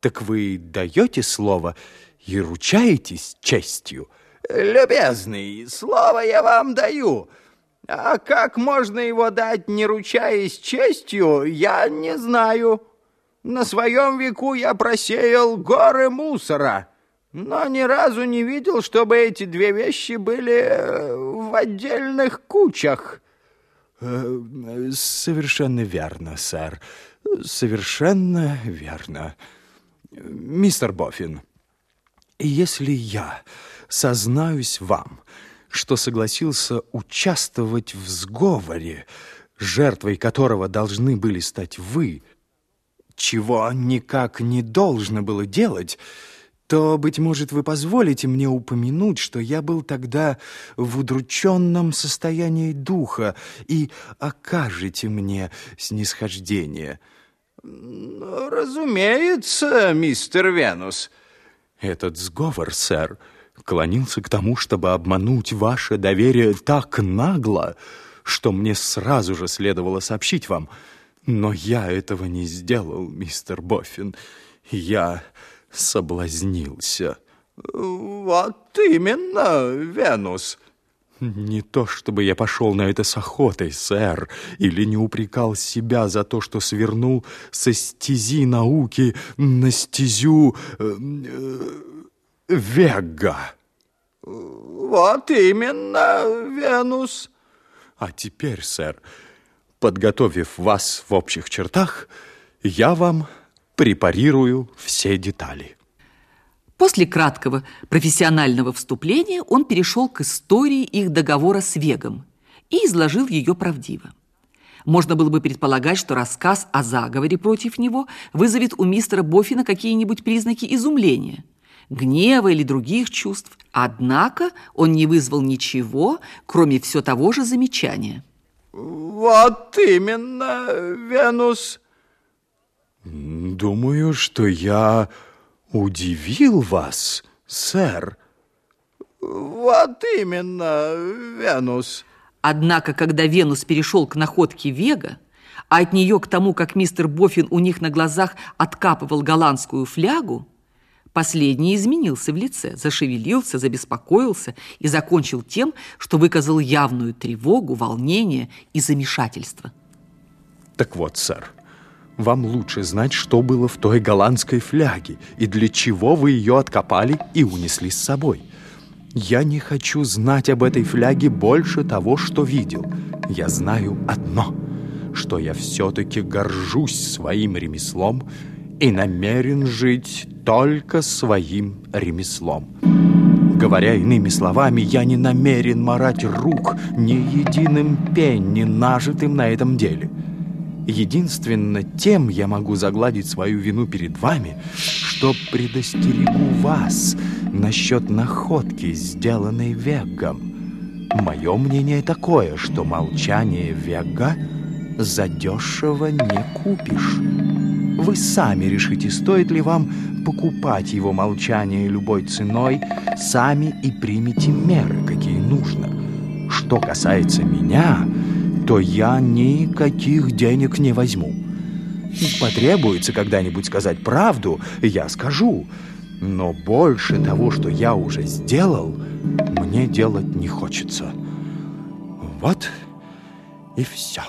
Так вы даете слово и ручаетесь честью? Любезный, слово я вам даю. А как можно его дать, не ручаясь честью, я не знаю. На своем веку я просеял горы мусора, но ни разу не видел, чтобы эти две вещи были э, в отдельных кучах. Э, совершенно верно, сэр. Совершенно верно. Мистер Боффин, если я сознаюсь вам, что согласился участвовать в сговоре, жертвой которого должны были стать вы, чего никак не должно было делать, то, быть может, вы позволите мне упомянуть, что я был тогда в удрученном состоянии духа и окажете мне снисхождение. Разумеется, мистер Венус. Этот сговор, сэр, клонился к тому, чтобы обмануть ваше доверие так нагло, что мне сразу же следовало сообщить вам. Но я этого не сделал, мистер Боффин. Я соблазнился. Вот именно, Венус. Не то чтобы я пошел на это с охотой, сэр, или не упрекал себя за то, что свернул со стези науки на стезю э, э, Вега. Вот именно, Венус. А теперь, сэр, подготовив вас в общих чертах, я вам препарирую все детали. После краткого профессионального вступления он перешел к истории их договора с Вегом и изложил ее правдиво. Можно было бы предполагать, что рассказ о заговоре против него вызовет у мистера Боффина какие-нибудь признаки изумления, гнева или других чувств. Однако он не вызвал ничего, кроме все того же замечания. «Вот именно, Венус!» Думаю, что я удивил вас, сэр. Вот именно, Венус. Однако, когда Венус перешел к находке Вега, а от нее к тому, как мистер Боффин у них на глазах откапывал голландскую флягу, последний изменился в лице, зашевелился, забеспокоился и закончил тем, что выказал явную тревогу, волнение и замешательство. Так вот, сэр, вам лучше знать, что было в той голландской фляге и для чего вы ее откопали и унесли с собой. Я не хочу знать об этой фляге больше того, что видел. Я знаю одно, что я все-таки горжусь своим ремеслом и намерен жить только своим ремеслом. Говоря иными словами, я не намерен марать рук ни единым пенни, нажитым на этом деле. Единственно тем я могу загладить свою вину перед вами, что предостерегу вас насчет находки, сделанной Вегом. Мое мнение такое, что молчание Вега задешево не купишь. Вы сами решите, стоит ли вам покупать его молчание любой ценой, сами и примите меры, какие нужно. Что касается меня то я никаких денег не возьму. Потребуется когда-нибудь сказать правду, я скажу. Но больше того, что я уже сделал, мне делать не хочется. Вот и все.